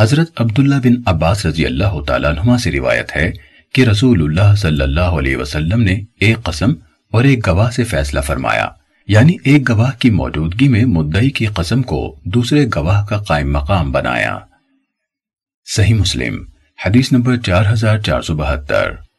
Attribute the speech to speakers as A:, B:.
A: حضرت عبداللہ بن عباس رضی اللہ تعالیٰ عنہما سے روایت ہے کہ رسول اللہ صلی اللہ علیہ وسلم نے ایک قسم اور ایک گواہ سے فیصلہ فرمایا۔ یعنی ایک گواہ کی موجودگی میں مدعی کی قسم کو دوسرے گواہ کا قائم مقام بنایا۔ صحیح مسلم، حدیث نمبر چار ہزار چار سو بہتر۔